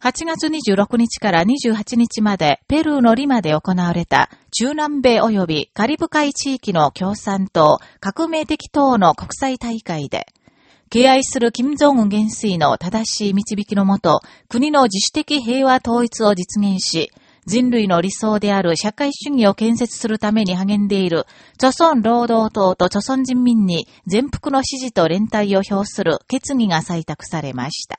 8月26日から28日までペルーのリマで行われた中南米及びカリブ海地域の共産党革命的党の国際大会で、敬愛する金正恩元帥の正しい導きのもと、国の自主的平和統一を実現し、人類の理想である社会主義を建設するために励んでいる、著村労働党と著村人民に全幅の支持と連帯を表する決議が採択されました。